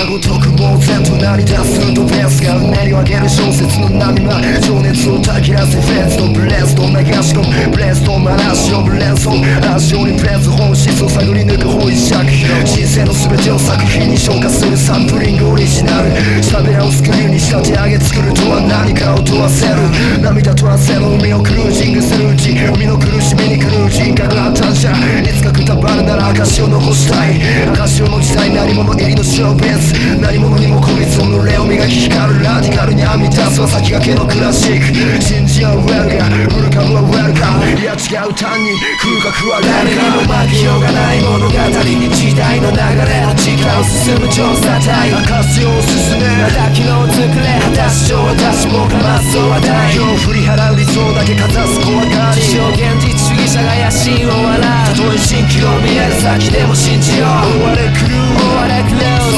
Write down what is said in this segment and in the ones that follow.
がごとく猛然となり出すフードベースがうねり上げる小説の波間情熱をたきらせフェンスとブレスト流し込むブレスト嵐をブレンソン足をにプレス本質を探り抜く本一尺人生の全てを作品に昇華するサンプリングオリジナル喋らをスクリューに仕立て上げ作るとは何かを問わせる涙と汗の海をクのーベース何者にも孤立を濡れを磨き光るラディカルに編み出すは先駆けのクラシック。信じ合うウェルがフルカムはウェルカム。いや違う単に空格は誰にも負けようがない物語。時代の流れの時間を進む調査隊。証を進め。また昨日作れ果たし上私もかますそうはない今日振り払う理想だけかざす怖がり。自称現実主義者が野心を笑う。たとえ蜃気楼見える先でも信じよう。追われ狂う。追われ狂う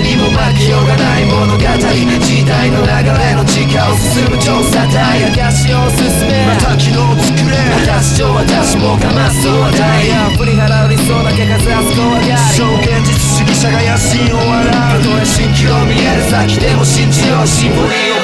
誰にも負けようがない物語時代の流れの地下を進む調査隊証を進めまた昨日作れ果たし上私もかますそうはない振り払う理想だけかざす怖がり自称現実主義者が野心を笑うたとえ新規を見える先でも信じようシンフォニーオ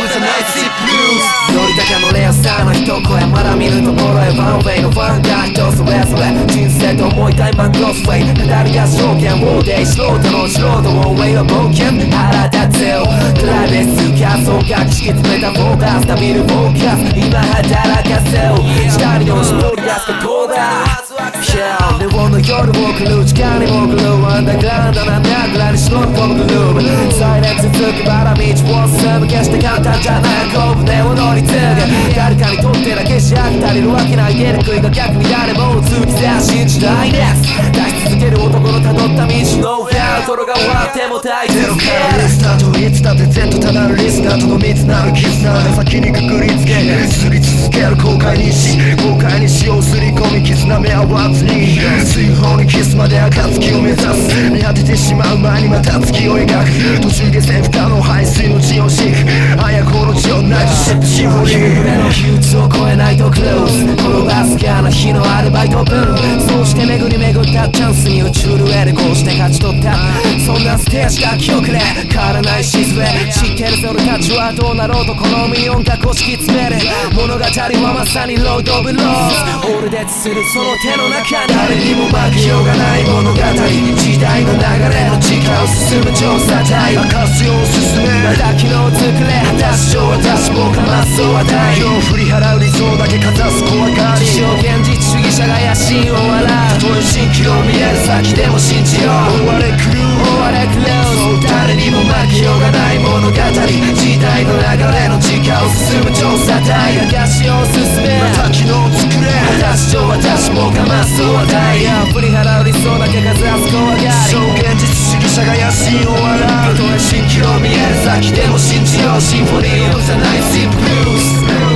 語りが証券ウォーデイ素人の素人をウェイは冒険腹立つよプラベス仮想が敷き詰めたフォーカス旅るフォーカス今働かせよ。光の絞り出すことだ Yeah 日本の夜を狂う時間にも狂うアンダーグラウンドなんだとってだけ仕上げ足りるわけない出にくいが逆に誰も通じて信じないです。出し続ける男の辿った道の上トロが終わっても大切ゼロからリスタートいつだって Z ただリスタートの密なる絆が先にくくりつけすり続ける後悔にし後悔にしようすり込み絆目合わずに。水泡にキスまで暁を目指す。見果ててしまう前にまた月を描く。途中下船不可能排水の血を敷く綾子の血をナイトシップシンフォニーとクルーズ転ばすかな日のアルバイト分。そうして巡り巡ったチャンスに宇宙ルそんなステージが記憶で変わらない静え知ってるぞ俺たちはどうなろうとこの身に音楽を敷き詰める物語はまさにロード・オブ・ローズ。オールデッツするその手の中に誰にも負けようがない物語。時代の流れの時間を進む調査隊。証を進め。また昨日作れ。果たし上私もかますそうはない今日振り払う理想だけかざす怖がり自称現実主義者が野心を笑うたとえ蜃気楼見える先でも信じよう理想だけかざす怖がり超現実主義者が野心を笑うたとえ蜃気楼見える先でも信じよう。シンフォニーオブザナイツブルース